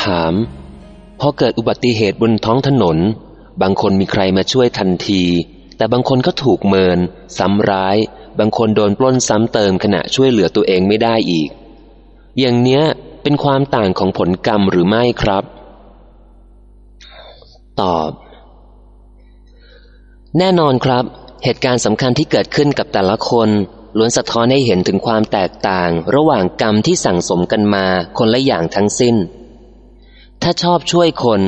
ถามพอเกิดอุบัติเหตุบนท้องถนน บางคนมีใครมาช่วยทันที แต่บางคนก็ถูกเมิน ซ้ำร้าย บางคนโดนปล้นซ้ำเติมขณะช่วยเหลือตัวเองไม่ได้อีก อย่างเนี้ยเป็นความต่างของผลกรรมหรือไม่ครับ ตอบ แน่นอนครับ เหตุการณ์สำคัญที่เกิดขึ้นกับแต่ละคน ล้วนสะท้อนให้เห็นถึงความแตกต่างระหว่างกรรมที่สั่งสมกันมาคนละอย่างทั้งสิ้น ถ้าชอบช่วยคน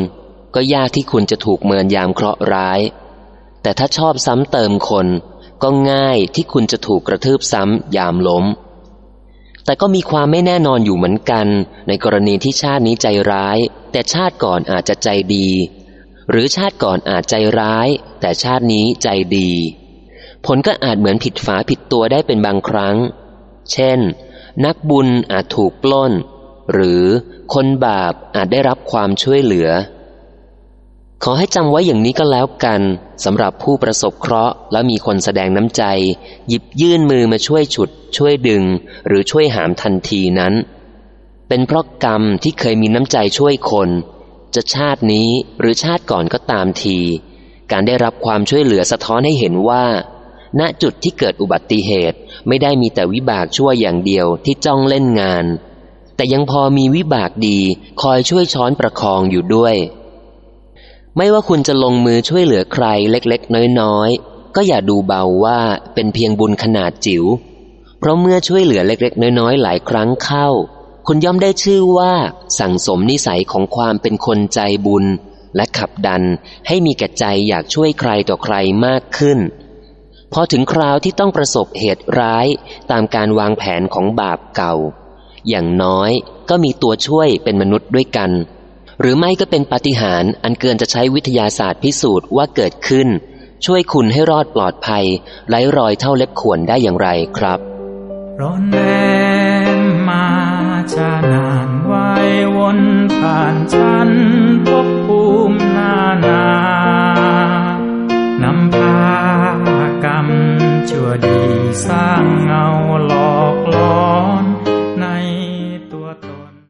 ก็ยากที่คุณจะถูกเมินยามเคราะห์ร้าย แต่ถ้าชอบซ้ำเติมคนก็ง่ายที่คุณจะถูกกระทืบซ้ำยามล้ม แต่ก็มีความไม่แน่นอนอยู่เหมือนกัน ในกรณีที่ชาตินี้ใจร้าย แต่ชาติก่อนอาจจะใจดี หรือชาติก่อนอาจใจร้าย แต่ชาตินี้ใจดี ผลก็อาจเหมือนผิดฝาผิดตัวได้เป็นบางครั้ง เช่น นักบุญอาจถูกปล้น หรือคนบาปอาจได้รับความช่วยเหลือ ขอให้จำไว้อย่างนี้ก็แล้วกันสำหรับผู้ประสบเคราะห์และมีคนแสดงน้ำใจ หยิบยื่นมือมาช่วยฉุด ช่วยดึง หรือช่วยหามทันทีนั้น เป็นเพราะกรรมที่เคยมีน้ำใจช่วยคน จะชาตินี้หรือชาติก่อนก็ตามที การได้รับความช่วยเหลือสะท้อนให้เห็นว่า ณจุดที่เกิดอุบัติเหตุ ไม่ได้มีแต่วิบากชั่วอย่างเดียวที่จ้องเล่นงาน แต่ยังพอมีวิบากดีคอยช่วยช้อนประคองอยู่ด้วย ไม่ว่าคุณจะลงมือช่วยเหลือใครเล็กๆ น้อยๆ ก็อย่าดูเบาว่าเป็นเพียงบุญขนาดจิว๋ว เพราะเมื่อช่วยเหลือเล็กๆ น้อยๆ หลายครั้งเข้า คุณย่อมได้ชื่อว่าสั่งสมนิสัยของความเป็นคนใจบุญและขับดันให้มีแก่ใจอยากช่วยใครต่อใครมากขึ้น พอถึงคราวที่ต้องประสบเหตุร้ายตามการวางแผนของบาปเก่า อย่างน้อยก็มีตัวช่วยเป็นมนุษย์ด้วยกัน หรือไม่ก็เป็นปาฏิหาริย์อันเกินจะใช้วิทยาศาสตร์พิสูจน์ว่าเกิดขึ้น ช่วยคุณให้รอดปลอดภัยไร้รอยเท่าเล็บขวนได้อย่างไรครับร้อนแรงมาชานานวายวน ดีสร้างเงาหลอก